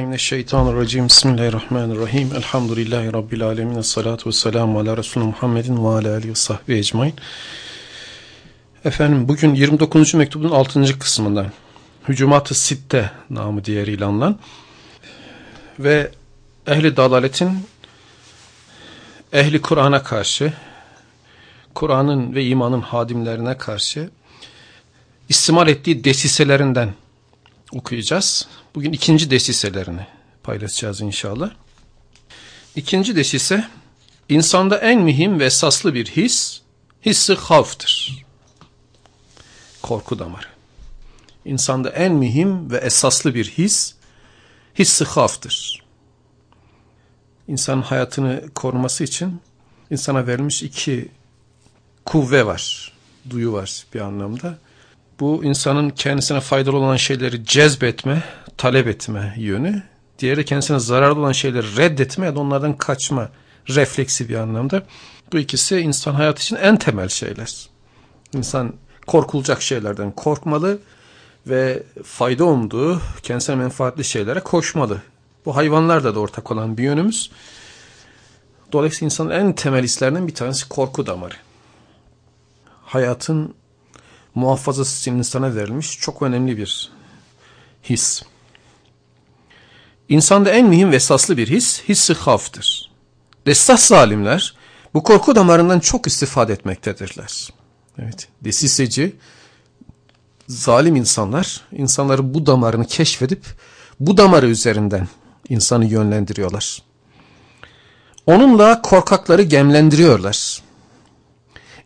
Euzu billahi mineşşeytanirracim. Bismillahirrahmanirrahim. Elhamdülillahi rabbil alamin. Essalatu vesselamu ala Resulü Muhammedin ve ala alihi ve sahbihi ecmaîn. Efendim bugün 29. mektubun 6. kısmından Hücumat-ı Sitte namı diğeriyle anılan ve ehli dalaletin ehli Kur'an'a karşı Kur'an'ın ve imanın hadimlerine karşı istimal ettiği desiselerinden okuyacağız. Bugün ikinci desiselerini paylaşacağız inşallah. İkinci desise insanda en mühim ve esaslı bir his, hissi havftır. Korku damarı. İnsanda en mühim ve esaslı bir his, hissi havftır. İnsanın hayatını koruması için insana verilmiş iki kuvve var, duyu var bir anlamda. Bu insanın kendisine faydalı olan şeyleri cezbetme, talep etme yönü. Diğeri kendisine zararlı olan şeyleri reddetme ya da onlardan kaçma refleksi bir anlamda. Bu ikisi insan hayatı için en temel şeyler. İnsan korkulacak şeylerden korkmalı ve fayda umduğu kendisine menfaatli şeylere koşmalı. Bu hayvanlarda da ortak olan bir yönümüz. Dolayısıyla insanın en temel hislerinden bir tanesi korku damarı. Hayatın muhafazası için insana verilmiş çok önemli bir his. İnsanda en mühim ve esaslı bir his, hissi haftır. Dessas zalimler bu korku damarından çok istifade etmektedirler. Evet, desiseci, zalim insanlar, insanların bu damarını keşfedip bu damarı üzerinden insanı yönlendiriyorlar. Onunla korkakları gemlendiriyorlar.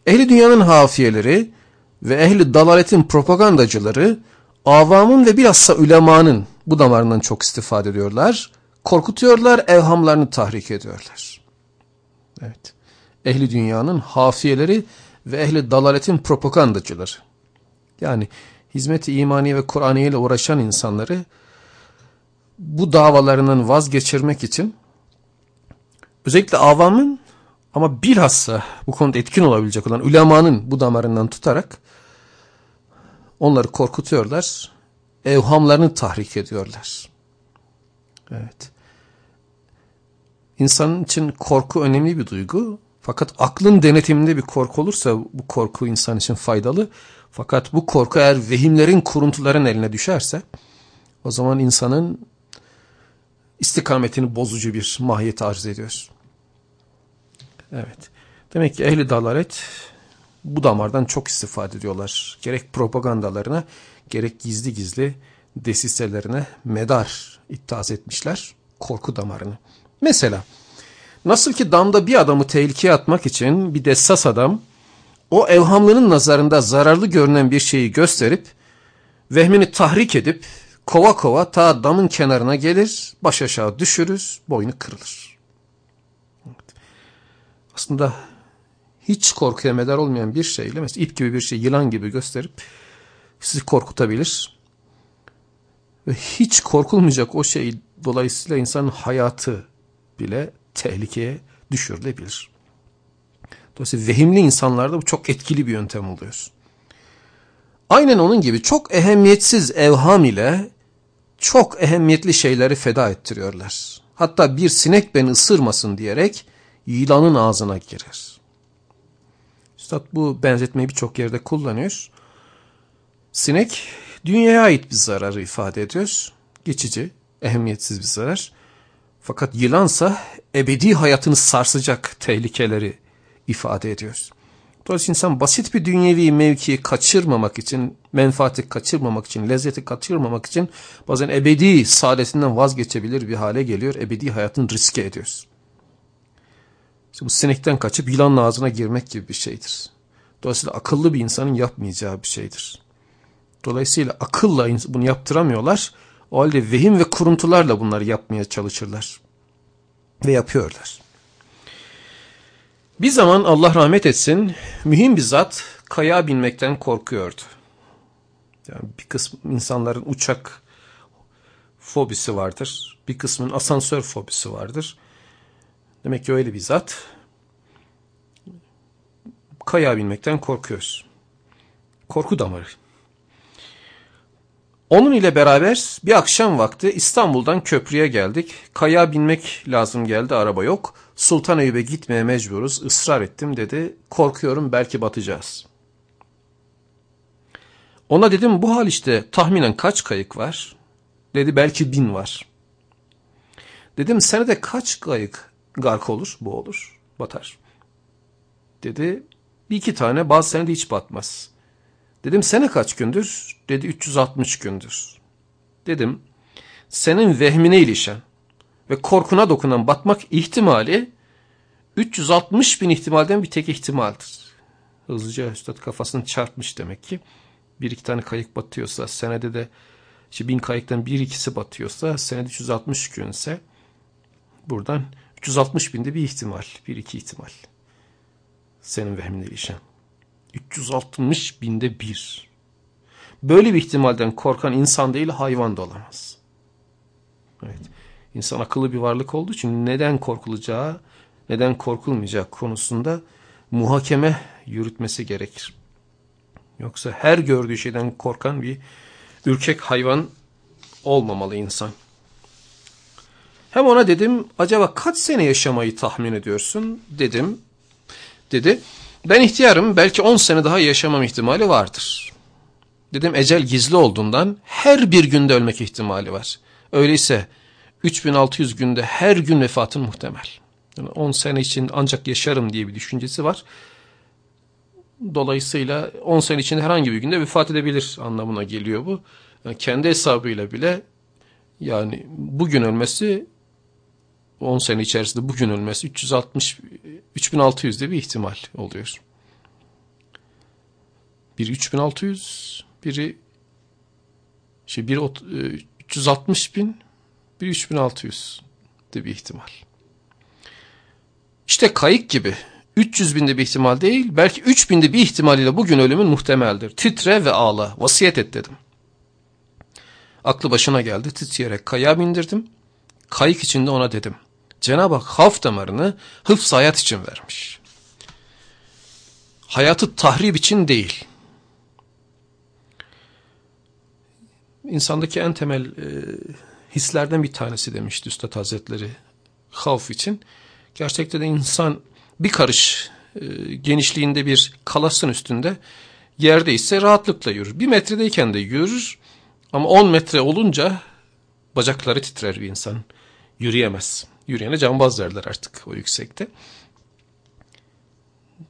Ehli dünyanın hafiyeleri ve ehli dalaletin propagandacıları avamın ve bilhassa ülemanın bu damarından çok istifade ediyorlar. Korkutuyorlar, evhamlarını tahrik ediyorlar. Evet. Ehli dünyanın hafiyeleri ve ehli dalaletin propagandacıları. Yani hizmet-i imani ve Kur'aniye ile uğraşan insanları bu davalarından vazgeçirmek için özellikle avamın ama bilhassa bu konuda etkin olabilecek olan ulemanın bu damarından tutarak onları korkutuyorlar, evhamlarını tahrik ediyorlar. Evet. İnsanın için korku önemli bir duygu. Fakat aklın denetiminde bir korku olursa bu korku insan için faydalı. Fakat bu korku eğer vehimlerin, kuruntuların eline düşerse o zaman insanın istikametini bozucu bir mahiyet arz ediyor. Evet. Demek ki ehli dalalet bu damardan çok istifade ediyorlar. Gerek propagandalarına gerek gizli gizli desiselerine medar ittihaz etmişler korku damarını. Mesela nasıl ki damda bir adamı tehlikeye atmak için bir dessas adam o evhamlının nazarında zararlı görünen bir şeyi gösterip vehmini tahrik edip kova kova ta damın kenarına gelir, baş aşağı düşürür, boynu kırılır. Aslında hiç korkuya medar olmayan bir şeyle mesela ip gibi bir şey yılan gibi gösterip sizi korkutabilir. Ve hiç korkulmayacak o şey dolayısıyla insanın hayatı bile tehlikeye düşürülebilir. Dolayısıyla vehimli insanlarda bu çok etkili bir yöntem oluyor. Aynen onun gibi çok ehemmiyetsiz evham ile çok ehemmiyetli şeyleri feda ettiriyorlar. Hatta bir sinek beni ısırmasın diyerek yılanın ağzına girer. Üstad bu benzetmeyi birçok yerde kullanıyor. Sinek dünyaya ait bir zararı ifade ediyor. Geçici, ehemmiyetsiz bir zarar. Fakat yılansa ebedi hayatını sarsacak tehlikeleri ifade ediyor. Dolayısıyla insan basit bir dünyevi mevkiyi kaçırmamak için, menfaati kaçırmamak için, lezzeti kaçırmamak için bazen ebedi saadetinden vazgeçebilir bir hale geliyor. Ebedi hayatını riske ediyoruz. İşte bu sinekten kaçıp yılanın ağzına girmek gibi bir şeydir. Dolayısıyla akıllı bir insanın yapmayacağı bir şeydir. Dolayısıyla akılla bunu yaptıramıyorlar. O halde vehim ve kuruntularla bunları yapmaya çalışırlar. Ve yapıyorlar. Bir zaman Allah rahmet etsin mühim bir zat kaya binmekten korkuyordu. Yani bir kısım insanların uçak fobisi vardır. Bir kısmın asansör fobisi vardır. Demek ki öyle bir zat kaya binmekten korkuyoruz. Korku damarı. Onun ile beraber bir akşam vakti İstanbul'dan köprüye geldik. Kaya binmek lazım geldi araba yok. Sultan Eyüp'e gitmeye mecburuz. Israr ettim dedi. Korkuyorum belki batacağız. Ona dedim bu hal işte tahminen kaç kayık var? Dedi belki bin var. Dedim senede kaç kayık gark olur? Bu olur. Batar. Dedi bir iki tane bazı senede hiç batmaz. Dedim sene kaç gündür? Dedi 360 gündür. Dedim senin vehmine ilişen ve korkuna dokunan batmak ihtimali 360 bin ihtimalden bir tek ihtimaldir. Hızlıca üstad kafasını çarpmış demek ki. Bir iki tane kayık batıyorsa senede de işte bin kayıktan bir ikisi batıyorsa senede 360 günse buradan 360 binde bir ihtimal. Bir iki ihtimal. Senin vehmine ilişen. 360 binde bir. Böyle bir ihtimalden korkan insan değil hayvan da olamaz. Evet. İnsan akıllı bir varlık olduğu için neden korkulacağı, neden korkulmayacağı konusunda muhakeme yürütmesi gerekir. Yoksa her gördüğü şeyden korkan bir ürkek hayvan olmamalı insan. Hem ona dedim acaba kaç sene yaşamayı tahmin ediyorsun dedim. Dedi ben ihtiyarım belki 10 sene daha yaşamam ihtimali vardır. Dedim ecel gizli olduğundan her bir günde ölmek ihtimali var. Öyleyse 3600 günde her gün vefatın muhtemel. Yani 10 sene için ancak yaşarım diye bir düşüncesi var. Dolayısıyla 10 sene içinde herhangi bir günde vefat edebilir anlamına geliyor bu. Yani kendi hesabıyla bile yani bugün ölmesi 10 sene içerisinde bugün ölmesi 360 3600'de bir ihtimal oluyor. Biri 3600, biri şey bir 360 e, bin, bir 3600 de bir ihtimal. İşte kayık gibi 300 binde bir ihtimal değil, belki 3 binde bir ihtimaliyle bugün ölümün muhtemeldir. Titre ve ağla, vasiyet et dedim. Aklı başına geldi, titreyerek kaya bindirdim. Kayık içinde ona dedim. Cenab-ı Hak haf damarını hıfz hayat için vermiş. Hayatı tahrip için değil. İnsandaki en temel e, hislerden bir tanesi demişti Üstad Hazretleri havf için. Gerçekten de insan bir karış e, genişliğinde bir kalasın üstünde yerde ise rahatlıkla yürür. Bir metredeyken de yürür ama on metre olunca bacakları titrer bir insan. Yürüyemez. Yürüyene cambaz derler artık o yüksekte.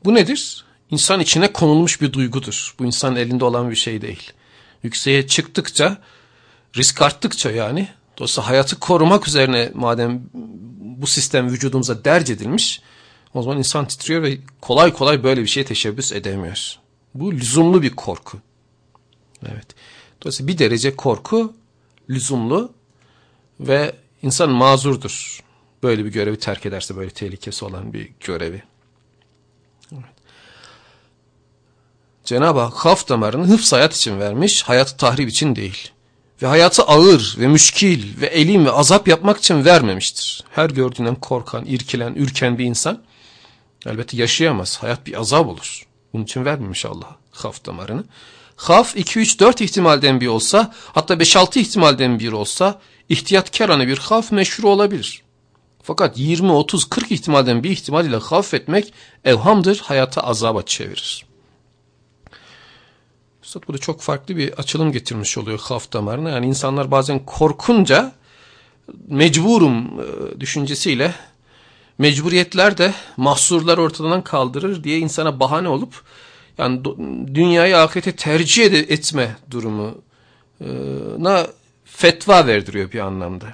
Bu nedir? İnsan içine konulmuş bir duygudur. Bu insanın elinde olan bir şey değil. Yükseğe çıktıkça, risk arttıkça yani, dolayısıyla hayatı korumak üzerine madem bu sistem vücudumuza derc edilmiş, o zaman insan titriyor ve kolay kolay böyle bir şeye teşebbüs edemiyor. Bu lüzumlu bir korku. Evet. Dolayısıyla bir derece korku lüzumlu ve insan mazurdur böyle bir görevi terk ederse böyle tehlikesi olan bir görevi. Cenab-ı Hak haf damarını hıfz hayat için vermiş, hayatı tahrip için değil. Ve hayatı ağır ve müşkil ve elim ve azap yapmak için vermemiştir. Her gördüğünden korkan, irkilen, ürken bir insan elbette yaşayamaz. Hayat bir azap olur. Bunun için vermemiş Allah haf damarını. Haf 2, 3, 4 ihtimalden bir olsa hatta 5, 6 ihtimalden bir olsa ihtiyatkarane bir haf meşru olabilir. Fakat 20, 30, 40 ihtimalden bir ihtimal ile hafifetmek evhamdır, hayata azaba çevirir. Üstad burada çok farklı bir açılım getirmiş oluyor haf damarına. Yani insanlar bazen korkunca mecburum e, düşüncesiyle mecburiyetler de mahsurlar ortadan kaldırır diye insana bahane olup yani dünyayı ahirete tercih etme durumuna fetva verdiriyor bir anlamda.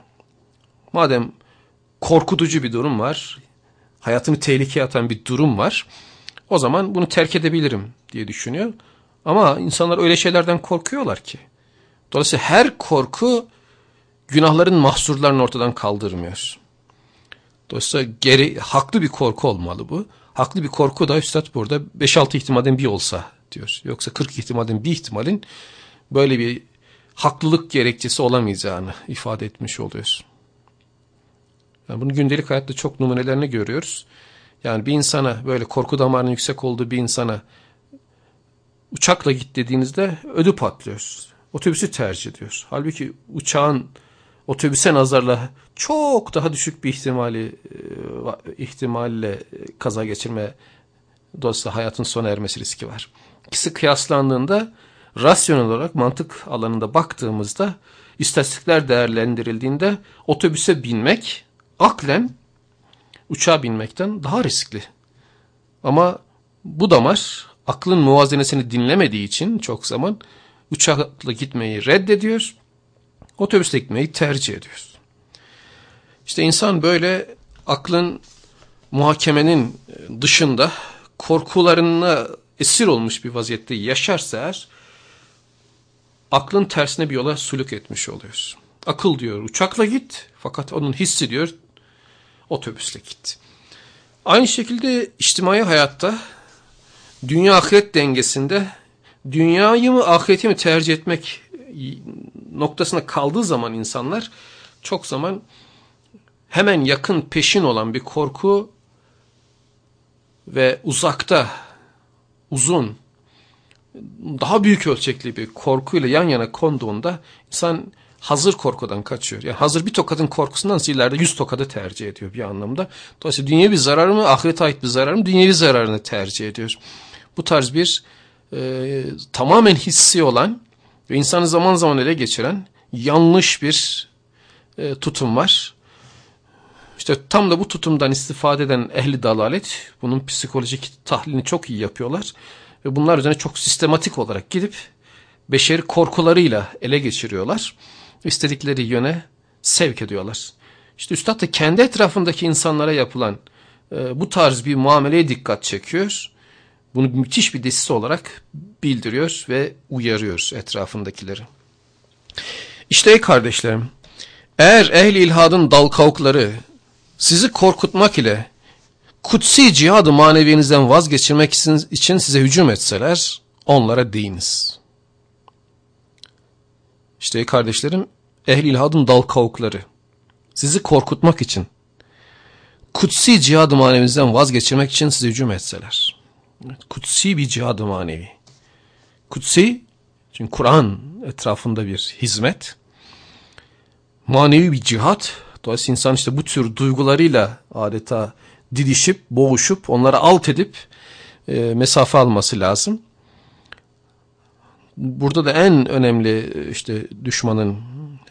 Madem korkutucu bir durum var. Hayatını tehlikeye atan bir durum var. O zaman bunu terk edebilirim diye düşünüyor. Ama insanlar öyle şeylerden korkuyorlar ki. Dolayısıyla her korku günahların mahsurlarını ortadan kaldırmıyor. Dolayısıyla geri, haklı bir korku olmalı bu. Haklı bir korku da Üstad burada 5-6 ihtimalden bir olsa diyor. Yoksa 40 ihtimalden bir ihtimalin böyle bir haklılık gerekçesi olamayacağını ifade etmiş oluyor. Yani bunu gündelik hayatta çok numunelerini görüyoruz. Yani bir insana böyle korku damarının yüksek olduğu bir insana uçakla git dediğinizde ödü patlıyor. otobüsü tercih ediyor. Halbuki uçağın otobüse nazarla çok daha düşük bir ihtimali e, ihtimalle kaza geçirme dolayısıyla hayatın sona ermesi riski var. İkisi kıyaslandığında rasyonel olarak mantık alanında baktığımızda istatistikler değerlendirildiğinde otobüse binmek aklen uçağa binmekten daha riskli. Ama bu damar aklın muvazenesini dinlemediği için çok zaman uçakla gitmeyi reddediyor, otobüsle gitmeyi tercih ediyor. İşte insan böyle aklın muhakemenin dışında korkularına esir olmuş bir vaziyette yaşarsa eğer aklın tersine bir yola suluk etmiş oluyor. Akıl diyor uçakla git fakat onun hissi diyor otobüsle git. Aynı şekilde içtimai hayatta dünya ahiret dengesinde dünyayı mı ahireti mi tercih etmek noktasına kaldığı zaman insanlar çok zaman hemen yakın peşin olan bir korku ve uzakta uzun daha büyük ölçekli bir korkuyla yan yana konduğunda insan hazır korkudan kaçıyor. Yani hazır bir tokadın korkusundan ileride yüz tokadı tercih ediyor bir anlamda. Dolayısıyla dünyevi zarar mı, ahirete ait bir zarar mı, dünyevi zararını tercih ediyor. Bu tarz bir e, tamamen hissi olan ve insanı zaman zaman ele geçiren yanlış bir e, tutum var. İşte tam da bu tutumdan istifade eden ehli dalalet bunun psikolojik tahlilini çok iyi yapıyorlar. Ve bunlar üzerine çok sistematik olarak gidip beşeri korkularıyla ele geçiriyorlar. İstedikleri yöne sevk ediyorlar. İşte Üstad da kendi etrafındaki insanlara yapılan e, bu tarz bir muameleye dikkat çekiyor. Bunu müthiş bir desisi olarak bildiriyor ve uyarıyor etrafındakileri. İşte kardeşlerim, eğer ehli ilhadın dal kavukları sizi korkutmak ile kutsi cihadı maneviyenizden vazgeçirmek için size hücum etseler onlara deyiniz. İşte kardeşlerim ehli ilhadın dal kavukları sizi korkutmak için kutsi cihadı manevinizden vazgeçirmek için size hücum etseler. Kutsi bir cihadı manevi. Kutsi çünkü Kur'an etrafında bir hizmet. Manevi bir cihat. Dolayısıyla insan işte bu tür duygularıyla adeta didişip, boğuşup, onları alt edip e, mesafe alması lazım. Burada da en önemli işte düşmanın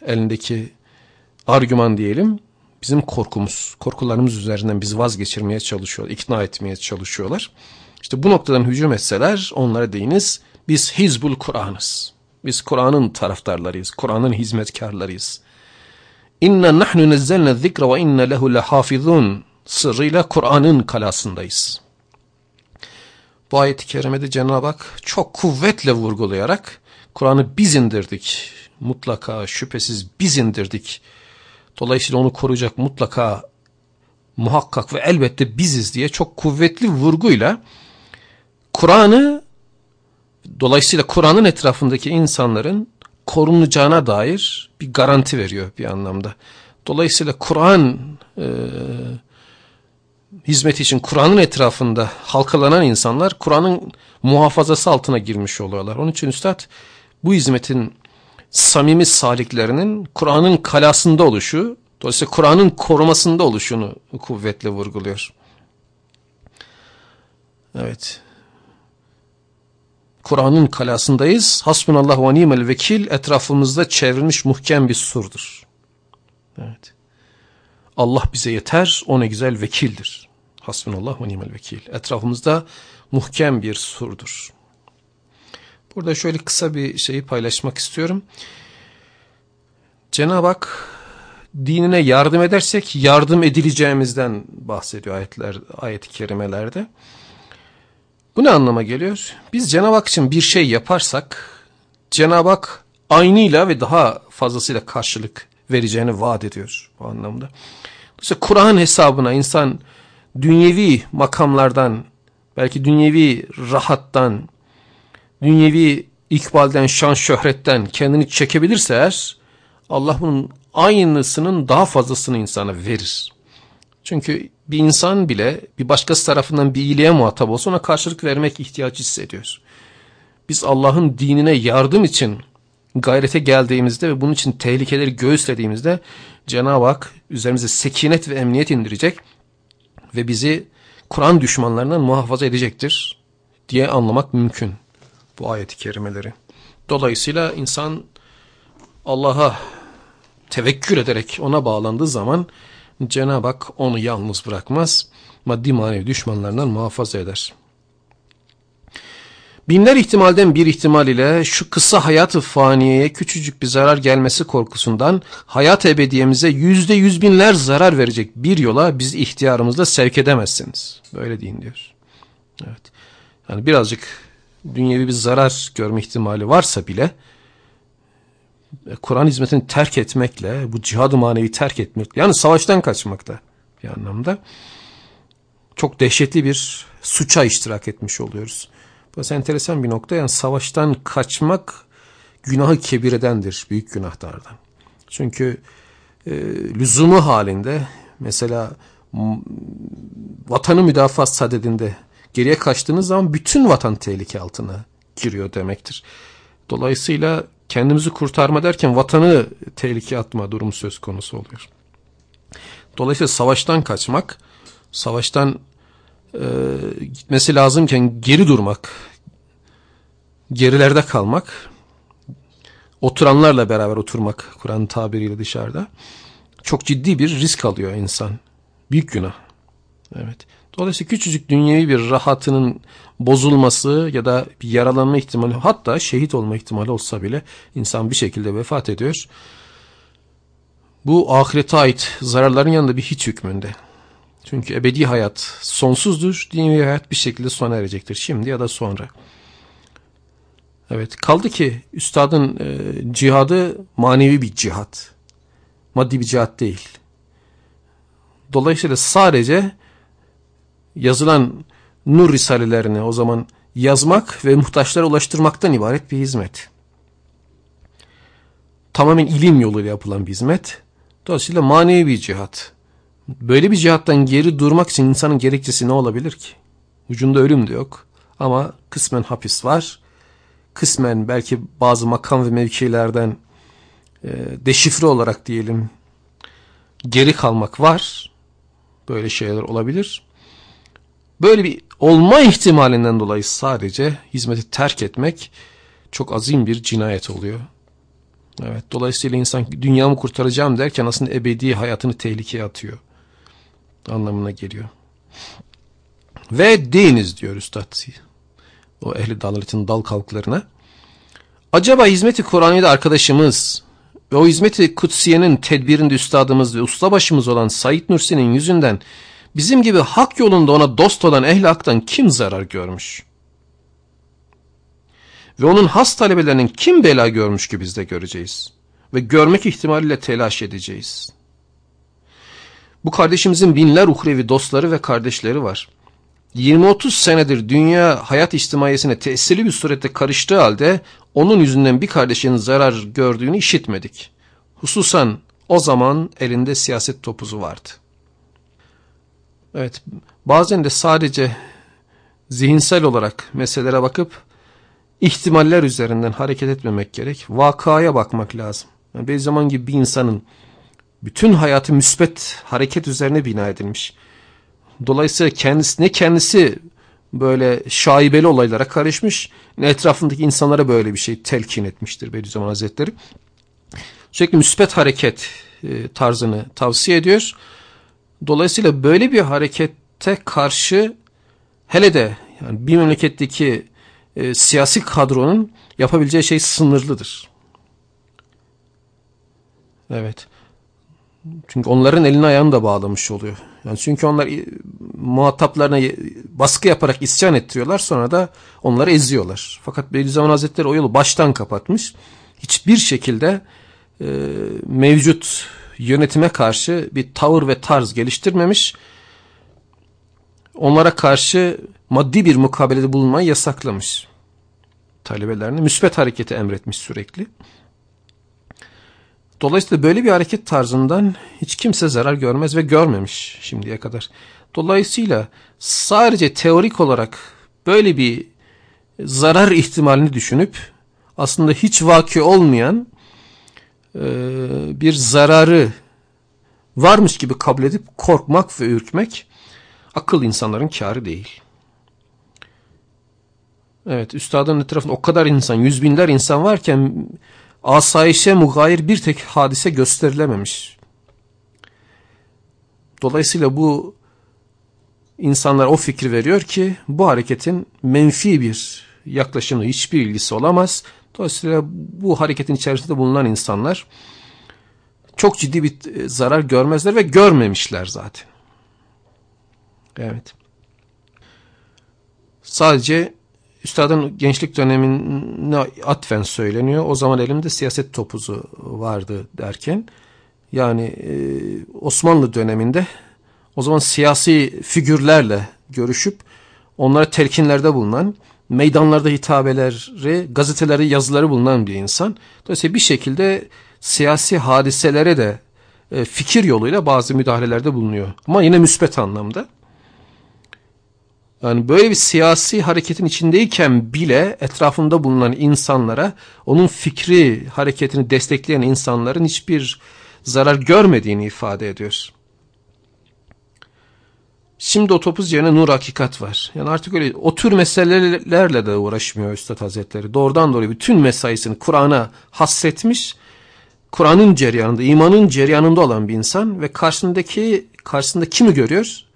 elindeki argüman diyelim bizim korkumuz, korkularımız üzerinden bizi vazgeçirmeye çalışıyor, ikna etmeye çalışıyorlar. İşte bu noktadan hücum etseler onlara deyiniz biz Hizbul Kur'an'ız. Biz Kur'an'ın taraftarlarıyız, Kur'an'ın hizmetkarlarıyız. İnna nahnu nezzelne zikra ve inna lehu lehafizun sırrıyla Kur'an'ın kalasındayız. Bu ayet-i kerimede Cenab-ı Hak çok kuvvetle vurgulayarak Kur'an'ı biz indirdik. Mutlaka şüphesiz biz indirdik. Dolayısıyla onu koruyacak mutlaka muhakkak ve elbette biziz diye çok kuvvetli vurguyla Kur'an'ı dolayısıyla Kur'an'ın etrafındaki insanların korunacağına dair bir garanti veriyor bir anlamda. Dolayısıyla Kur'an e, hizmeti için Kur'an'ın etrafında halkalanan insanlar Kur'an'ın muhafazası altına girmiş oluyorlar. Onun için Üstad bu hizmetin samimi saliklerinin Kur'an'ın kalasında oluşu, dolayısıyla Kur'an'ın korumasında oluşunu kuvvetle vurguluyor. Evet. Kur'an'ın kalasındayız. Hasbunallah ve nimel vekil etrafımızda çevrilmiş muhkem bir surdur. Evet. Allah bize yeter, o ne güzel vekildir. Hasbunallah ve nimel vekil. Etrafımızda muhkem bir surdur. Burada şöyle kısa bir şeyi paylaşmak istiyorum. Cenab-ı Hak dinine yardım edersek yardım edileceğimizden bahsediyor ayetler, ayet-i kerimelerde. Bu ne anlama geliyor? Biz Cenab-ı Hak için bir şey yaparsak Cenab-ı Hak aynıyla ve daha fazlasıyla karşılık vereceğini vaat ediyor bu anlamda. Dolayısıyla Kur'an hesabına insan dünyevi makamlardan, belki dünyevi rahattan, dünyevi ikbalden, şan şöhretten kendini çekebilirse eğer, Allah bunun aynısının daha fazlasını insana verir. Çünkü bir insan bile bir başkası tarafından bir iyiliğe muhatap olsa ona karşılık vermek ihtiyacı hissediyor. Biz Allah'ın dinine yardım için gayrete geldiğimizde ve bunun için tehlikeleri göğüslediğimizde Cenab-ı Hak üzerimize sekinet ve emniyet indirecek ve bizi Kur'an düşmanlarından muhafaza edecektir diye anlamak mümkün bu ayeti kerimeleri. Dolayısıyla insan Allah'a tevekkül ederek ona bağlandığı zaman Cenab-ı Hak onu yalnız bırakmaz, maddi manevi düşmanlarından muhafaza eder. Binler ihtimalden bir ihtimal ile şu kısa hayatı faniyeye küçücük bir zarar gelmesi korkusundan hayat ebediyemize yüzde yüz binler zarar verecek bir yola biz ihtiyarımızla sevk edemezsiniz. Böyle deyin diyor. Evet. Yani birazcık dünyevi bir zarar görme ihtimali varsa bile e, Kur'an hizmetini terk etmekle, bu cihad-ı manevi terk etmekle, yani savaştan kaçmakta bir anlamda çok dehşetli bir suça iştirak etmiş oluyoruz. Burası enteresan bir nokta. Yani savaştan kaçmak günahı kebiredendir. Büyük günahlardan. Çünkü e, lüzumu halinde mesela vatanı müdafaa sadedinde geriye kaçtığınız zaman bütün vatan tehlike altına giriyor demektir. Dolayısıyla kendimizi kurtarma derken vatanı tehlikeye atma durumu söz konusu oluyor. Dolayısıyla savaştan kaçmak, savaştan e, gitmesi lazımken geri durmak, gerilerde kalmak, oturanlarla beraber oturmak Kur'an tabiriyle dışarıda çok ciddi bir risk alıyor insan. Büyük günah. Evet. Dolayısıyla küçücük dünyevi bir rahatının bozulması ya da bir yaralanma ihtimali hatta şehit olma ihtimali olsa bile insan bir şekilde vefat ediyor. Bu ahirete ait zararların yanında bir hiç hükmünde. Çünkü ebedi hayat sonsuzdur, dünyevi hayat bir şekilde sona erecektir. Şimdi ya da sonra. Evet kaldı ki üstadın e, cihadı manevi bir cihat. Maddi bir cihat değil. Dolayısıyla sadece yazılan nur risalelerini o zaman yazmak ve muhtaçlara ulaştırmaktan ibaret bir hizmet. Tamamen ilim yoluyla yapılan bir hizmet. Dolayısıyla manevi bir cihat. Böyle bir cihattan geri durmak için insanın gerekçesi ne olabilir ki? Ucunda ölüm de yok. Ama kısmen hapis var. Kısmen belki bazı makam ve mevkilerden e, deşifre olarak diyelim geri kalmak var. Böyle şeyler olabilir. Böyle bir olma ihtimalinden dolayı sadece hizmeti terk etmek çok azim bir cinayet oluyor. Evet, dolayısıyla insan dünyamı kurtaracağım derken aslında ebedi hayatını tehlikeye atıyor anlamına geliyor. Ve deyiniz diyor üstad o ehli dalaletin dal kalklarına. Acaba hizmeti Kur'an'da arkadaşımız ve o hizmeti kutsiyenin tedbirinde üstadımız ve ustabaşımız olan Said Nursi'nin yüzünden bizim gibi hak yolunda ona dost olan ehli haktan kim zarar görmüş? Ve onun has talebelerinin kim bela görmüş ki biz de göreceğiz? Ve görmek ihtimaliyle telaş edeceğiz.'' Bu kardeşimizin binler uhrevi dostları ve kardeşleri var. 20-30 senedir dünya hayat içtimaiyesine tesirli bir surette karıştığı halde onun yüzünden bir kardeşinin zarar gördüğünü işitmedik. Hususan o zaman elinde siyaset topuzu vardı. Evet bazen de sadece zihinsel olarak meselelere bakıp ihtimaller üzerinden hareket etmemek gerek. Vakaya bakmak lazım. Yani Beyzaman gibi bir insanın bütün hayatı müsbet hareket üzerine bina edilmiş. Dolayısıyla kendisi ne kendisi böyle şaibeli olaylara karışmış ne etrafındaki insanlara böyle bir şey telkin etmiştir Bediüzzaman Hazretleri. Sürekli müsbet hareket e, tarzını tavsiye ediyor. Dolayısıyla böyle bir harekette karşı hele de yani bir memleketteki e, siyasi kadronun yapabileceği şey sınırlıdır. Evet. Çünkü onların elini ayağını da bağlamış oluyor. Yani çünkü onlar muhataplarına baskı yaparak isyan ettiriyorlar sonra da onları eziyorlar. Fakat Bediüzzaman Hazretleri o yolu baştan kapatmış. Hiçbir şekilde e, mevcut yönetime karşı bir tavır ve tarz geliştirmemiş. Onlara karşı maddi bir mukabelede bulunmayı yasaklamış. Talebelerine müsbet hareketi emretmiş sürekli. Dolayısıyla böyle bir hareket tarzından hiç kimse zarar görmez ve görmemiş şimdiye kadar. Dolayısıyla sadece teorik olarak böyle bir zarar ihtimalini düşünüp aslında hiç vaki olmayan e, bir zararı varmış gibi kabul edip korkmak ve ürkmek akıl insanların kârı değil. Evet üstadın etrafında o kadar insan, yüz binler insan varken asayişe mugayir bir tek hadise gösterilememiş. Dolayısıyla bu insanlar o fikri veriyor ki bu hareketin menfi bir yaklaşımla hiçbir ilgisi olamaz. Dolayısıyla bu hareketin içerisinde bulunan insanlar çok ciddi bir zarar görmezler ve görmemişler zaten. Evet. Sadece Üstadın gençlik dönemine atfen söyleniyor. O zaman elimde siyaset topuzu vardı derken. Yani e, Osmanlı döneminde o zaman siyasi figürlerle görüşüp onlara telkinlerde bulunan, meydanlarda hitabeleri, gazeteleri yazıları bulunan bir insan. Dolayısıyla bir şekilde siyasi hadiselere de e, fikir yoluyla bazı müdahalelerde bulunuyor. Ama yine müspet anlamda. Yani böyle bir siyasi hareketin içindeyken bile etrafında bulunan insanlara onun fikri hareketini destekleyen insanların hiçbir zarar görmediğini ifade ediyor. Şimdi o topuz yerine nur hakikat var. Yani artık öyle o tür meselelerle de uğraşmıyor Üstad Hazretleri. Doğrudan doğruya bütün mesaisini Kur'an'a hasretmiş. Kur'an'ın ceryanında, imanın ceryanında olan bir insan ve karşısındaki karşısında kimi görüyor?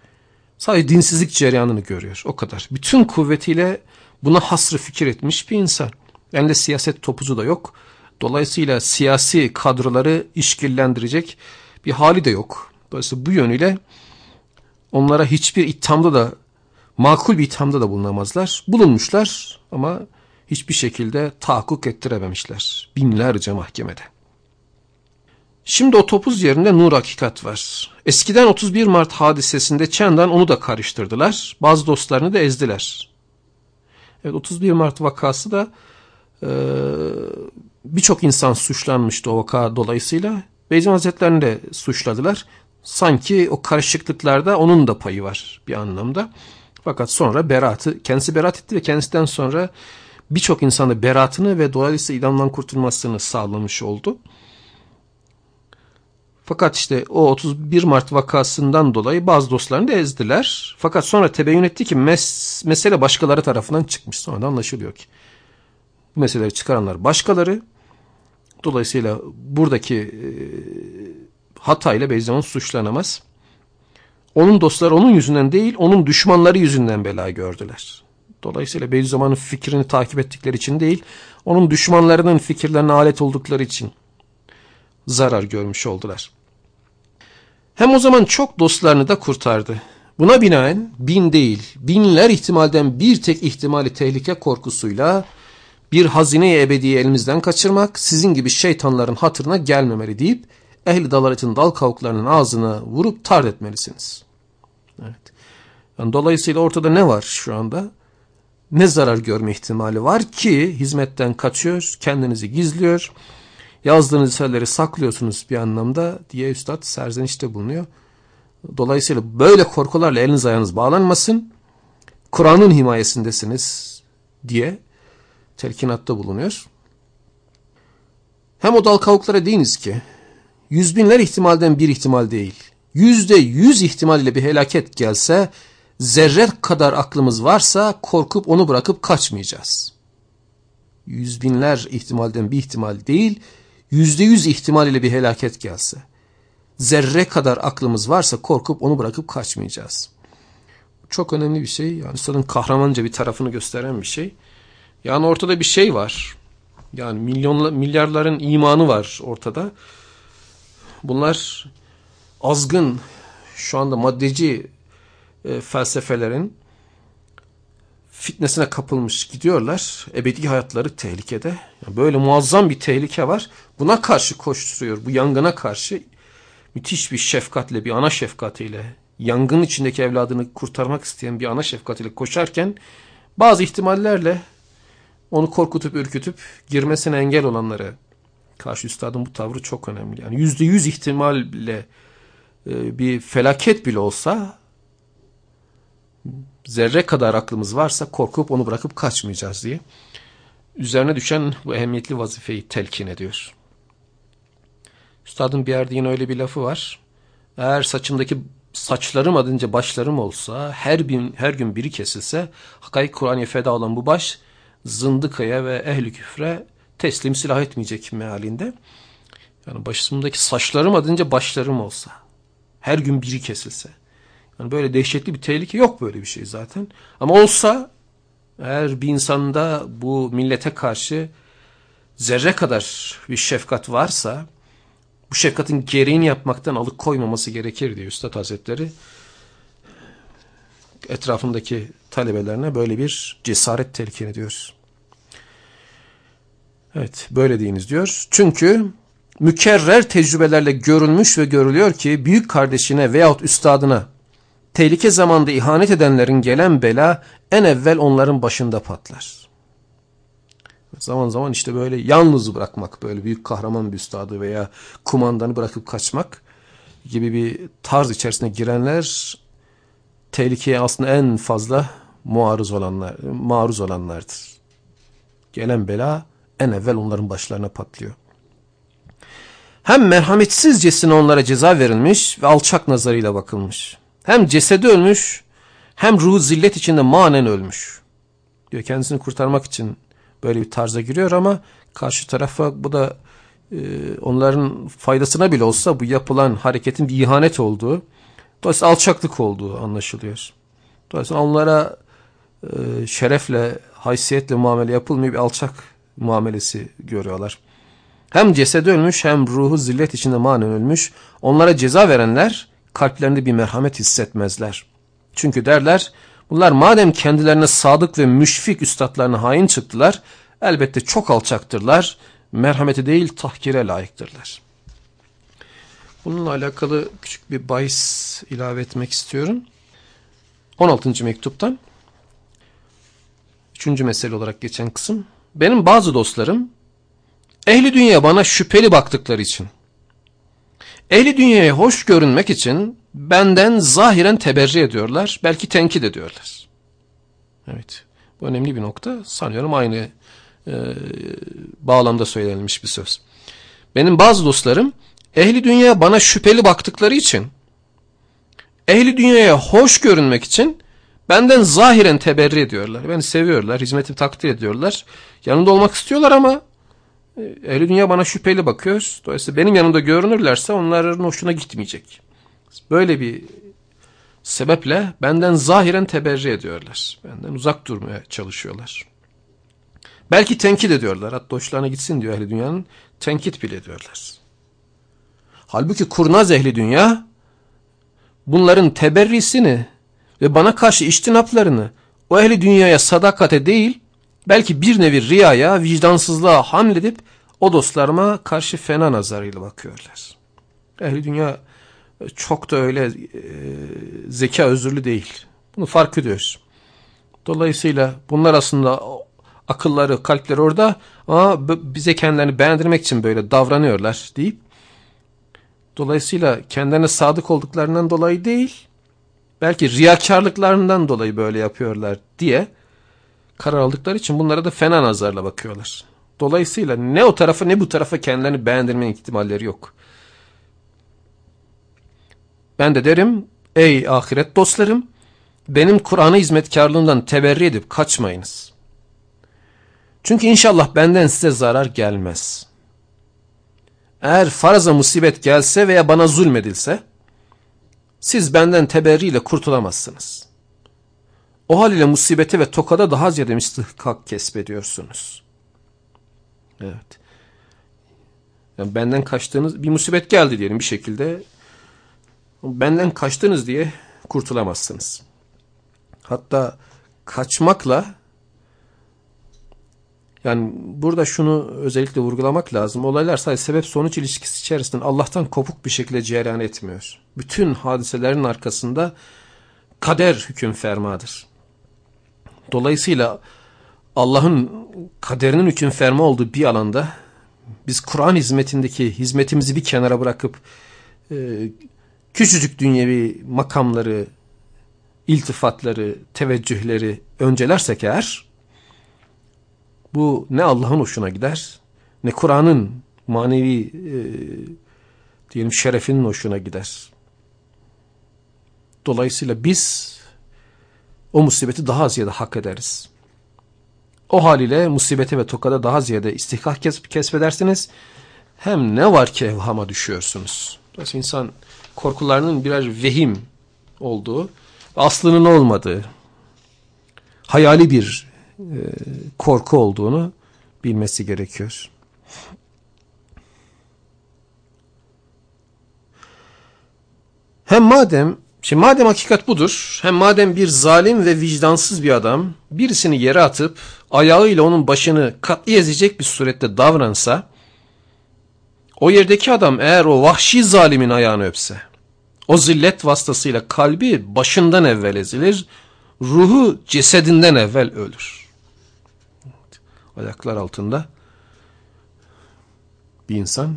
Sadece dinsizlik ceryanını görüyor. O kadar. Bütün kuvvetiyle buna hasrı fikir etmiş bir insan. Elinde siyaset topuzu da yok. Dolayısıyla siyasi kadroları işkillendirecek bir hali de yok. Dolayısıyla bu yönüyle onlara hiçbir ithamda da makul bir ithamda da bulunamazlar. Bulunmuşlar ama hiçbir şekilde tahakkuk ettirememişler. Binlerce mahkemede. Şimdi o topuz yerinde nur hakikat var. Eskiden 31 Mart hadisesinde Çendan onu da karıştırdılar. Bazı dostlarını da ezdiler. Evet 31 Mart vakası da e, birçok insan suçlanmıştı o vaka dolayısıyla. Beyzim Hazretlerini de suçladılar. Sanki o karışıklıklarda onun da payı var bir anlamda. Fakat sonra beratı, kendisi berat etti ve kendisinden sonra birçok insan da beratını ve dolayısıyla idamdan kurtulmasını sağlamış oldu. Fakat işte o 31 Mart vakasından dolayı bazı dostlarını da ezdiler. Fakat sonra tebeyyün etti ki mes mesele başkaları tarafından çıkmış. Sonra anlaşılıyor ki bu meseleleri çıkaranlar başkaları. Dolayısıyla buradaki e, hatayla Beyzaman suçlanamaz. Onun dostları onun yüzünden değil, onun düşmanları yüzünden bela gördüler. Dolayısıyla Beyzaman'ın fikrini takip ettikleri için değil, onun düşmanlarının fikirlerine alet oldukları için zarar görmüş oldular. Hem o zaman çok dostlarını da kurtardı. Buna binaen bin değil, binler ihtimalden bir tek ihtimali tehlike korkusuyla bir hazine-i ebediyi elimizden kaçırmak sizin gibi şeytanların hatırına gelmemeli deyip ehli dalaletin dal kavuklarının ağzına vurup tard etmelisiniz. Evet. Yani dolayısıyla ortada ne var şu anda? Ne zarar görme ihtimali var ki hizmetten kaçıyor, kendinizi gizliyor, yazdığınız eserleri saklıyorsunuz bir anlamda diye üstad serzenişte bulunuyor. Dolayısıyla böyle korkularla eliniz ayağınız bağlanmasın. Kur'an'ın himayesindesiniz diye telkinatta bulunuyor. Hem o dal kavuklara deyiniz ki yüz binler ihtimalden bir ihtimal değil. Yüzde yüz ihtimal ile bir helaket gelse zerre kadar aklımız varsa korkup onu bırakıp kaçmayacağız. Yüz binler ihtimalden bir ihtimal değil yüzde yüz ihtimal ile bir helaket gelse, zerre kadar aklımız varsa korkup onu bırakıp kaçmayacağız. Çok önemli bir şey. Yani üstadın kahramanca bir tarafını gösteren bir şey. Yani ortada bir şey var. Yani milyonla, milyarların imanı var ortada. Bunlar azgın, şu anda maddeci e, felsefelerin fitnesine kapılmış gidiyorlar. Ebedi hayatları tehlikede. Yani böyle muazzam bir tehlike var. Buna karşı koşturuyor. Bu yangına karşı müthiş bir şefkatle, bir ana şefkatiyle, yangın içindeki evladını kurtarmak isteyen bir ana şefkatiyle koşarken bazı ihtimallerle onu korkutup ürkütüp girmesine engel olanları karşı üstadın bu tavrı çok önemli. Yani yüzde yüz ihtimalle e, bir felaket bile olsa zerre kadar aklımız varsa korkup onu bırakıp kaçmayacağız diye üzerine düşen bu ehemmiyetli vazifeyi telkin ediyor. Üstadın bir yerde yine öyle bir lafı var. Eğer saçımdaki saçlarım adınca başlarım olsa, her gün, her gün biri kesilse, hakayı Kur'an'a feda olan bu baş, zındıkaya ve ehli küfre teslim silah etmeyecek mealinde. Yani başımdaki saçlarım adınca başlarım olsa, her gün biri kesilse. Yani böyle dehşetli bir tehlike yok böyle bir şey zaten. Ama olsa eğer bir insanda bu millete karşı zerre kadar bir şefkat varsa bu şefkatin gereğini yapmaktan alıkoymaması gerekir diyor Üstad Hazretleri. Etrafındaki talebelerine böyle bir cesaret telkin ediyor. Evet böyle deyiniz diyor. Çünkü mükerrer tecrübelerle görülmüş ve görülüyor ki büyük kardeşine veyahut üstadına tehlike zamanda ihanet edenlerin gelen bela en evvel onların başında patlar. Zaman zaman işte böyle yalnız bırakmak, böyle büyük kahraman bir üstadı veya kumandanı bırakıp kaçmak gibi bir tarz içerisine girenler tehlikeye aslında en fazla muarız olanlar, maruz olanlardır. Gelen bela en evvel onların başlarına patlıyor. Hem merhametsizcesine onlara ceza verilmiş ve alçak nazarıyla bakılmış. Hem cesedi ölmüş hem ruhu zillet içinde manen ölmüş. Diyor kendisini kurtarmak için böyle bir tarza giriyor ama karşı tarafa bu da e, onların faydasına bile olsa bu yapılan hareketin bir ihanet olduğu, dolayısıyla alçaklık olduğu anlaşılıyor. Dolayısıyla onlara e, şerefle, haysiyetle muamele yapılmıyor bir alçak muamelesi görüyorlar. Hem cesedi ölmüş hem ruhu zillet içinde manen ölmüş. Onlara ceza verenler kalplerinde bir merhamet hissetmezler. Çünkü derler bunlar madem kendilerine sadık ve müşfik üstadlarına hain çıktılar elbette çok alçaktırlar. Merhameti değil tahkire layıktırlar. Bununla alakalı küçük bir bahis ilave etmek istiyorum. 16. mektuptan. Üçüncü mesele olarak geçen kısım. Benim bazı dostlarım ehli dünya bana şüpheli baktıkları için ehli dünyaya hoş görünmek için benden zahiren teberri ediyorlar. Belki tenkit ediyorlar. Evet. Bu önemli bir nokta. Sanıyorum aynı e, bağlamda söylenmiş bir söz. Benim bazı dostlarım ehli dünya bana şüpheli baktıkları için ehli dünyaya hoş görünmek için benden zahiren teberri ediyorlar. Beni seviyorlar, hizmetimi takdir ediyorlar. Yanında olmak istiyorlar ama ehli dünya bana şüpheli bakıyor. Dolayısıyla benim yanımda görünürlerse onların hoşuna gitmeyecek. Böyle bir sebeple benden zahiren teberri ediyorlar. Benden uzak durmaya çalışıyorlar. Belki tenkit ediyorlar. Hatta hoşlarına gitsin diyor ehli dünyanın. Tenkit bile ediyorlar. Halbuki kurnaz ehli dünya bunların teberrisini ve bana karşı iştinaplarını o ehli dünyaya sadakate değil belki bir nevi riyaya, vicdansızlığa hamledip o dostlarıma karşı fena nazarıyla bakıyorlar. Ehli dünya çok da öyle e, zeka özürlü değil. Bunu fark ediyoruz. Dolayısıyla bunlar aslında akılları, kalpleri orada ama bize kendilerini beğendirmek için böyle davranıyorlar deyip dolayısıyla kendilerine sadık olduklarından dolayı değil belki riyakarlıklarından dolayı böyle yapıyorlar diye karar aldıkları için bunlara da fena nazarla bakıyorlar. Dolayısıyla ne o tarafa ne bu tarafa kendilerini beğendirme ihtimalleri yok. Ben de derim ey ahiret dostlarım benim Kur'an'a hizmetkarlığımdan teberri edip kaçmayınız. Çünkü inşallah benden size zarar gelmez. Eğer faraza musibet gelse veya bana zulmedilse, siz benden teberriyle kurtulamazsınız. O hal musibete ve tokada daha ziyade müstahkak kesbediyorsunuz. Evet. Yani benden kaçtığınız bir musibet geldi diyelim bir şekilde. Benden kaçtınız diye kurtulamazsınız. Hatta kaçmakla yani burada şunu özellikle vurgulamak lazım. Olaylar sadece sebep sonuç ilişkisi içerisinde Allah'tan kopuk bir şekilde cereyan etmiyor. Bütün hadiselerin arkasında kader hüküm fermadır. Dolayısıyla Allah'ın kaderinin hüküm ferma olduğu bir alanda biz Kur'an hizmetindeki hizmetimizi bir kenara bırakıp e, küçücük dünyevi makamları, iltifatları, teveccühleri öncelersek eğer Bu ne Allah'ın hoşuna gider ne Kur'an'ın manevi e, diyelim şerefinin hoşuna gider. Dolayısıyla biz o musibeti daha ziyade hak ederiz. O haliyle musibete ve tokada daha ziyade istihkak kesbedersiniz. Hem ne var ki evhama düşüyorsunuz. Dolayısıyla insan korkularının birer vehim olduğu, aslının olmadığı, hayali bir e, korku olduğunu bilmesi gerekiyor. Hem madem Şimdi madem hakikat budur, hem madem bir zalim ve vicdansız bir adam birisini yere atıp ayağıyla onun başını katli ezecek bir surette davransa, o yerdeki adam eğer o vahşi zalimin ayağını öpse, o zillet vasıtasıyla kalbi başından evvel ezilir, ruhu cesedinden evvel ölür. Ayaklar altında bir insan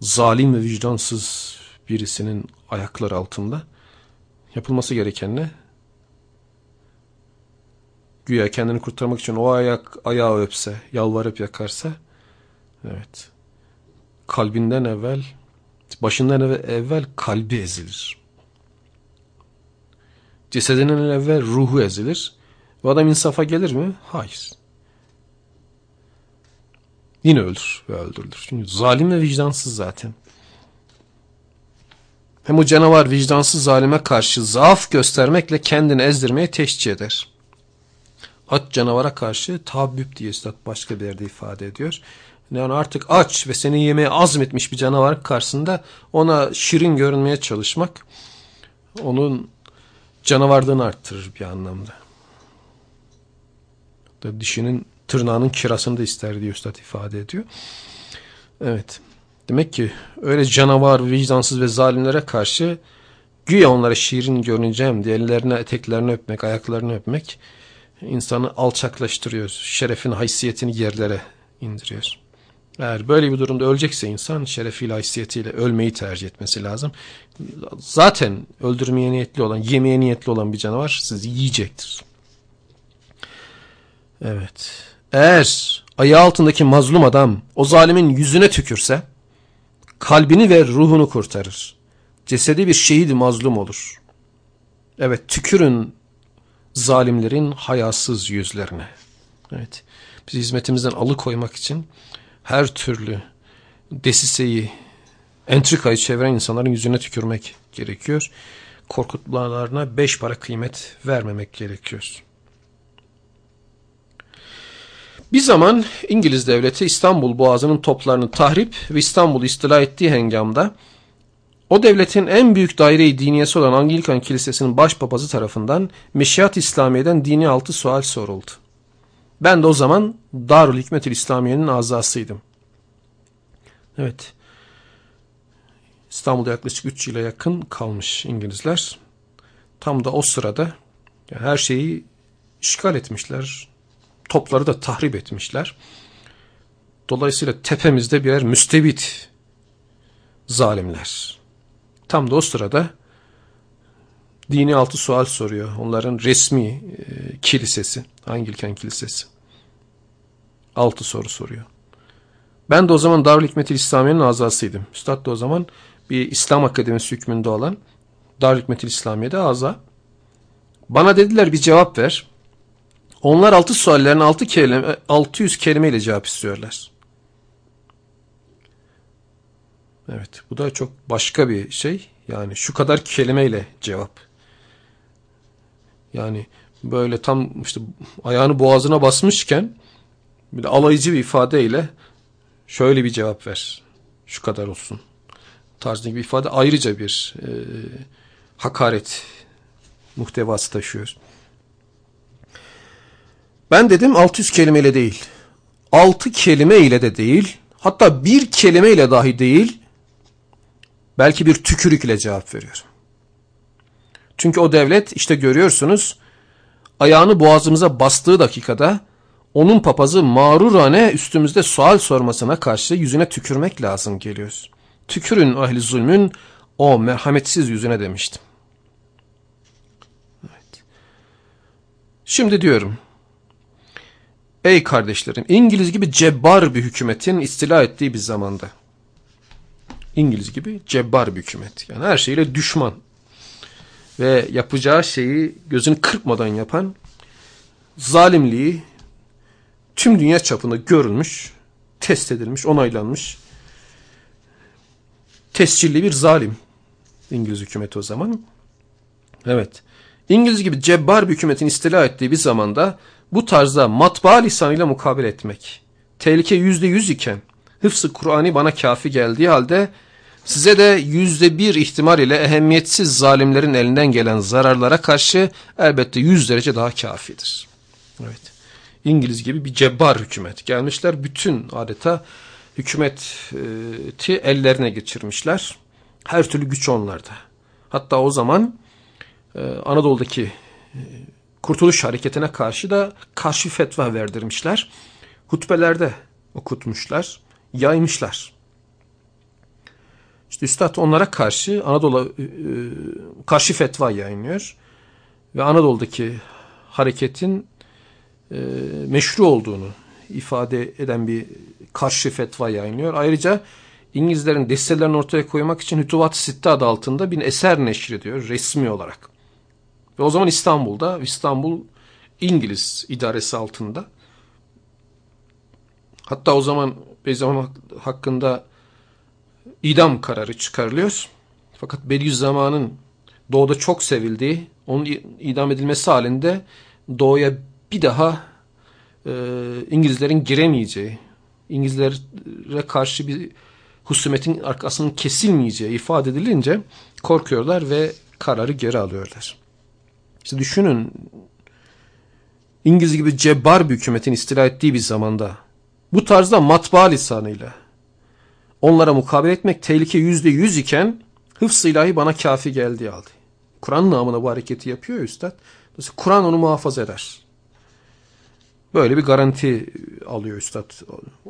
zalim ve vicdansız birisinin ayakları altında yapılması gereken ne? Güya kendini kurtarmak için o ayak ayağı öpse, yalvarıp yakarsa evet kalbinden evvel başından evvel kalbi ezilir. Cesedinden evvel ruhu ezilir. Bu adam insafa gelir mi? Hayır. Yine ölür ve öldürülür. Çünkü zalim ve vicdansız zaten. Hem o canavar vicdansız zalime karşı zaaf göstermekle kendini ezdirmeye teşcih eder. Aç canavara karşı tabbüp diye Üstad başka bir yerde ifade ediyor. Yani artık aç ve seni yemeye azmetmiş bir canavar karşısında ona şirin görünmeye çalışmak onun canavarlığını arttırır bir anlamda. Dişinin tırnağının kirasını da ister diye Üstad ifade ediyor. Evet. Demek ki öyle canavar, vicdansız ve zalimlere karşı güya onlara şiirin görüneceğim diye ellerine, eteklerini öpmek, ayaklarını öpmek insanı alçaklaştırıyor. Şerefin, haysiyetini yerlere indiriyor. Eğer böyle bir durumda ölecekse insan şerefiyle, haysiyetiyle ölmeyi tercih etmesi lazım. Zaten öldürmeye niyetli olan, yemeye niyetli olan bir canavar sizi yiyecektir. Evet. Eğer ayağı altındaki mazlum adam o zalimin yüzüne tükürse, kalbini ve ruhunu kurtarır. Cesedi bir şehit mazlum olur. Evet tükürün zalimlerin hayasız yüzlerine. Evet biz hizmetimizden alıkoymak için her türlü desiseyi, entrikayı çeviren insanların yüzüne tükürmek gerekiyor. Korkutmalarına beş para kıymet vermemek gerekiyor. Bir zaman İngiliz devleti İstanbul boğazının toplarını tahrip ve İstanbul'u istila ettiği hengamda o devletin en büyük daire-i diniyesi olan Anglikan Kilisesi'nin başpapazı tarafından Meşiat İslamiye'den dini altı sual soruldu. Ben de o zaman Darül Hikmetül İslamiye'nin azasıydım. Evet. İstanbul'da yaklaşık 3 yıla yakın kalmış İngilizler. Tam da o sırada her şeyi işgal etmişler topları da tahrip etmişler. Dolayısıyla tepemizde birer müstebit zalimler. Tam da o sırada dini altı sual soruyor. Onların resmi e, kilisesi, Anglikan kilisesi. Altı soru soruyor. Ben de o zaman Darül Hikmet-i İslamiye'nin azasıydım. Üstad da o zaman bir İslam Akademisi hükmünde olan Darül Hikmet-i İslamiye'de aza. Bana dediler bir cevap ver. Onlar altı suallerin altı kelime, 600 kelimeyle cevap istiyorlar. Evet bu da çok başka bir şey. Yani şu kadar kelimeyle cevap. Yani böyle tam işte ayağını boğazına basmışken bir alaycı bir ifadeyle şöyle bir cevap ver. Şu kadar olsun. Tarzındaki bir ifade ayrıca bir e, hakaret muhtevası taşıyor. Ben dedim 600 kelimeyle değil. 6 kelime ile de değil. Hatta bir kelime ile dahi değil. Belki bir tükürük ile cevap veriyorum. Çünkü o devlet işte görüyorsunuz ayağını boğazımıza bastığı dakikada onun papazı mağrurane üstümüzde sual sormasına karşı yüzüne tükürmek lazım geliyoruz. Tükürün ahli zulmün o merhametsiz yüzüne demiştim. Evet. Şimdi diyorum Ey kardeşlerim İngiliz gibi cebbar bir hükümetin istila ettiği bir zamanda. İngiliz gibi cebbar bir hükümet. Yani her şeyle düşman. Ve yapacağı şeyi gözünü kırpmadan yapan zalimliği tüm dünya çapında görülmüş, test edilmiş, onaylanmış tescilli bir zalim İngiliz hükümeti o zaman. Evet. İngiliz gibi cebbar bir hükümetin istila ettiği bir zamanda bu tarzda matbaa lisanıyla mukabele etmek. Tehlike yüzde yüz iken hıfzı Kur'an'ı bana kafi geldiği halde size de yüzde bir ihtimal ile ehemmiyetsiz zalimlerin elinden gelen zararlara karşı elbette yüz derece daha kafidir. Evet. İngiliz gibi bir cebbar hükümet gelmişler bütün adeta hükümeti ellerine geçirmişler. Her türlü güç onlarda. Hatta o zaman e, Anadolu'daki e, Kurtuluş Hareketi'ne karşı da karşı fetva verdirmişler. Hutbelerde okutmuşlar, yaymışlar. İşte Üstad onlara karşı Anadolu e, e, karşı fetva yayınlıyor. Ve Anadolu'daki hareketin e, meşru olduğunu ifade eden bir karşı fetva yayınlıyor. Ayrıca İngilizlerin destelerini ortaya koymak için Hütuvat-ı Sitte adı altında bir eser neşrediyor resmi olarak. Ve o zaman İstanbul'da, İstanbul İngiliz idaresi altında. Hatta o zaman Beyzaman hakkında idam kararı çıkarılıyor. Fakat Bediüzzaman'ın doğuda çok sevildiği, onun idam edilmesi halinde doğuya bir daha e, İngilizlerin giremeyeceği, İngilizlere karşı bir husumetin arkasının kesilmeyeceği ifade edilince korkuyorlar ve kararı geri alıyorlar. İşte düşünün İngiliz gibi cebbar bir hükümetin istila ettiği bir zamanda bu tarzda matbaa lisanıyla onlara mukabele etmek tehlike yüzde yüz iken hıfz ilahi bana kafi geldi aldı. Kur'an namına bu hareketi yapıyor ya üstad. Kur'an onu muhafaza eder. Böyle bir garanti alıyor üstad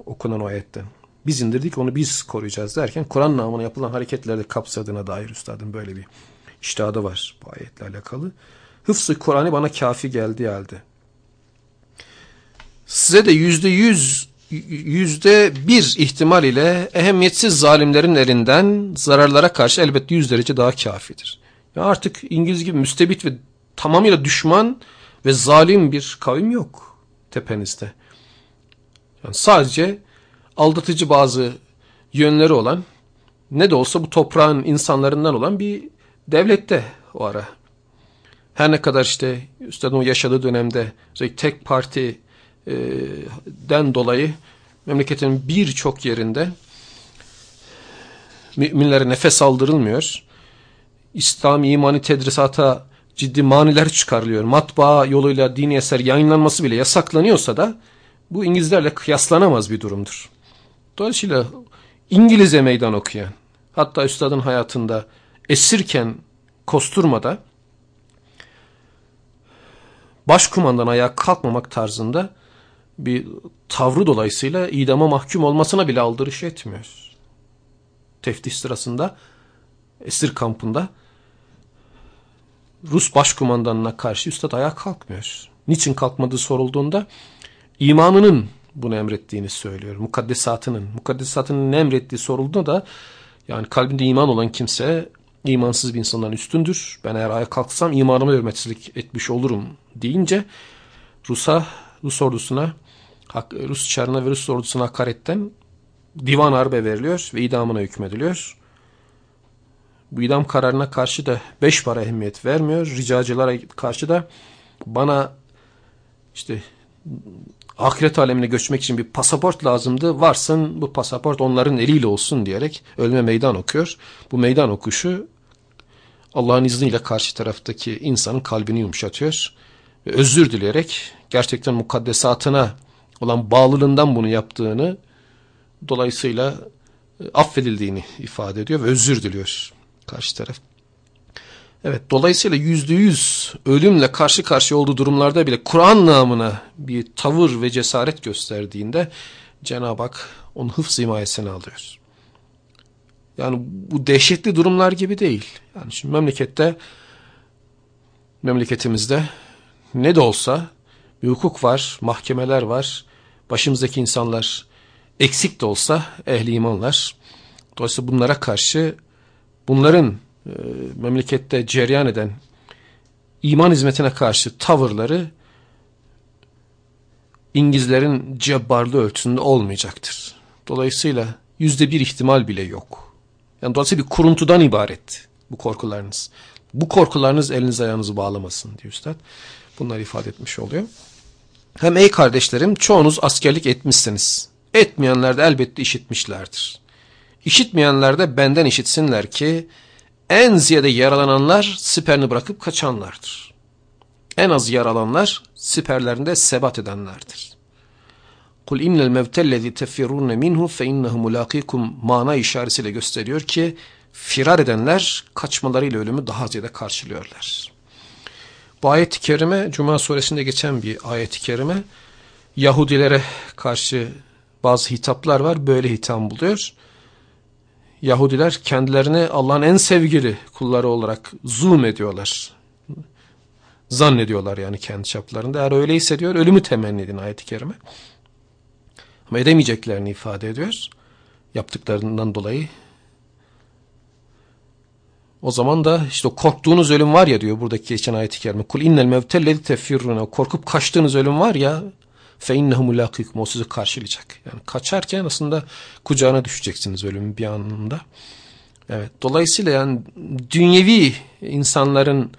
okunan o ayetten. Biz indirdik onu biz koruyacağız derken Kur'an namına yapılan hareketlerde kapsadığına dair üstadın böyle bir iştihadı var bu ayetle alakalı. Hıfzı Kur'an'ı bana kafi geldi halde. Size de yüzde yüz yüzde bir ihtimal ile ehemmiyetsiz zalimlerin elinden zararlara karşı elbette yüz derece daha kafidir. Ya artık İngiliz gibi müstebit ve tamamıyla düşman ve zalim bir kavim yok tepenizde. Yani sadece aldatıcı bazı yönleri olan ne de olsa bu toprağın insanlarından olan bir devlette o ara. Her ne kadar işte üstadın yaşadığı dönemde tek partiden dolayı memleketin birçok yerinde müminlere nefes aldırılmıyor. İslam imani tedrisata ciddi maniler çıkarılıyor. Matbaa yoluyla dini eser yayınlanması bile yasaklanıyorsa da bu İngilizlerle kıyaslanamaz bir durumdur. Dolayısıyla İngiliz'e meydan okuyan, hatta üstadın hayatında esirken kosturmada başkumandan ayağa kalkmamak tarzında bir tavrı dolayısıyla idama mahkum olmasına bile aldırış etmiyor. Teftiş sırasında esir kampında Rus başkumandanına karşı üstad ayağa kalkmıyor. Niçin kalkmadığı sorulduğunda imanının bunu emrettiğini söylüyor. Mukaddesatının. Mukaddesatının ne emrettiği sorulduğunda da yani kalbinde iman olan kimse imansız bir insandan üstündür. Ben eğer ayağa kalksam imanıma hürmetsizlik etmiş olurum deyince Rus'a, Rus ordusuna, Rus çarına ve Rus ordusuna hakaretten divan harbe veriliyor ve idamına hükmediliyor. Bu idam kararına karşı da beş para ehemmiyet vermiyor. Ricacılara karşı da bana işte ahiret alemine göçmek için bir pasaport lazımdı. Varsın bu pasaport onların eliyle olsun diyerek ölme meydan okuyor. Bu meydan okuşu Allah'ın izniyle karşı taraftaki insanın kalbini yumuşatıyor. Ve özür dileyerek gerçekten mukaddesatına olan bağlılığından bunu yaptığını dolayısıyla e, affedildiğini ifade ediyor ve özür diliyor karşı taraf. Evet dolayısıyla yüzde yüz ölümle karşı karşıya olduğu durumlarda bile Kur'an namına bir tavır ve cesaret gösterdiğinde Cenab-ı Hak onun hıfz himayesini alıyor. Yani bu dehşetli durumlar gibi değil. Yani şimdi memlekette memleketimizde ne de olsa bir hukuk var, mahkemeler var. Başımızdaki insanlar eksik de olsa ehli imanlar. Dolayısıyla bunlara karşı bunların e, memlekette cereyan eden iman hizmetine karşı tavırları İngilizlerin cebbarlığı ölçüsünde olmayacaktır. Dolayısıyla yüzde bir ihtimal bile yok. Yani dolayısıyla bir kuruntudan ibaret bu korkularınız. Bu korkularınız eliniz ayağınızı bağlamasın diyor üstad. Bunları ifade etmiş oluyor. Hem ey kardeşlerim çoğunuz askerlik etmişsiniz. Etmeyenler de elbette işitmişlerdir. İşitmeyenler de benden işitsinler ki en ziyade yaralananlar siperini bırakıp kaçanlardır. En az yaralananlar siperlerinde sebat edenlerdir. Kul innel mevtellezi teffirun minhu fe innehu mulakikum mana işaretiyle gösteriyor ki firar edenler kaçmalarıyla ölümü daha ziyade karşılıyorlar. Bu ayet-i kerime Cuma suresinde geçen bir ayet-i kerime Yahudilere karşı bazı hitaplar var böyle hitam buluyor. Yahudiler kendilerini Allah'ın en sevgili kulları olarak zulm ediyorlar. Zannediyorlar yani kendi çaplarında. Eğer öyleyse diyor ölümü temenni edin ayet-i kerime. Ama edemeyeceklerini ifade ediyor. Yaptıklarından dolayı. O zaman da işte korktuğunuz ölüm var ya diyor buradaki geçen ayet-i kerime. Kul innel mevtellezi tefirrune. Korkup kaçtığınız ölüm var ya fe innehu mulakikum. O sizi karşılayacak. Yani kaçarken aslında kucağına düşeceksiniz ölümün bir anında. Evet. Dolayısıyla yani dünyevi insanların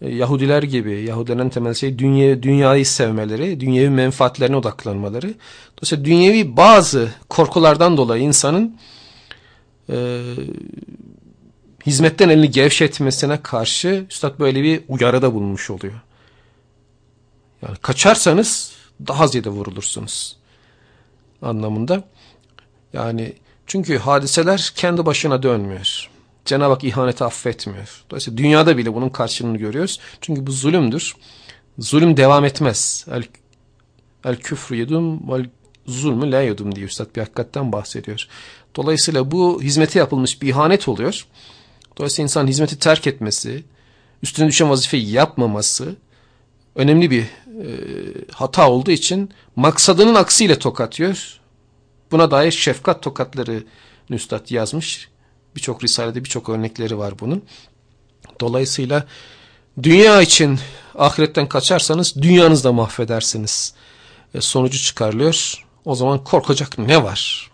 Yahudiler gibi, Yahudilerin temel şey dünya, dünyayı sevmeleri, dünyevi menfaatlerine odaklanmaları. Dolayısıyla dünyevi bazı korkulardan dolayı insanın e, hizmetten elini gevşetmesine karşı Üstad böyle bir uyarıda bulunmuş oluyor. Yani kaçarsanız daha ziyade vurulursunuz anlamında. Yani çünkü hadiseler kendi başına dönmüyor. Cenab-ı Hak ihaneti affetmiyor. Dolayısıyla dünyada bile bunun karşılığını görüyoruz. Çünkü bu zulümdür. Zulüm devam etmez. El, el küfrü yedum vel zulmü la yedum diye Üstad bir hakikatten bahsediyor. Dolayısıyla bu hizmete yapılmış bir ihanet oluyor. Dolayısıyla insan hizmeti terk etmesi, üstüne düşen vazifeyi yapmaması önemli bir e, hata olduğu için maksadının aksiyle tokatıyor. Buna dair şefkat tokatları Üstad yazmış. Birçok risalede birçok örnekleri var bunun. Dolayısıyla dünya için ahiretten kaçarsanız dünyanızı da mahvedersiniz. E, sonucu çıkarılıyor. O zaman korkacak ne var?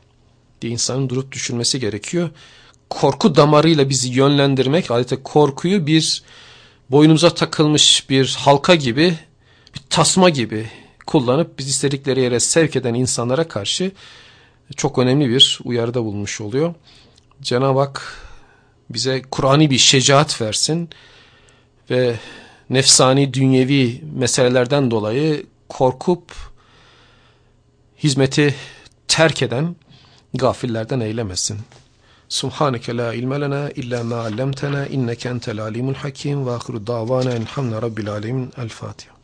diye insanın durup düşünmesi gerekiyor. Korku damarıyla bizi yönlendirmek, adeta korkuyu bir boynumuza takılmış bir halka gibi, bir tasma gibi kullanıp biz istedikleri yere sevk eden insanlara karşı çok önemli bir uyarıda bulmuş oluyor. Cenab-ı Hak bize Kur'an'i bir şecaat versin ve nefsani dünyevi meselelerden dolayı korkup hizmeti terk eden gafillerden eylemesin. Subhaneke la ilme lena illa ma allamtana inneke entel alimul hakim ve ahiru davana elhamdülillahi rabbil alamin. El Fatiha.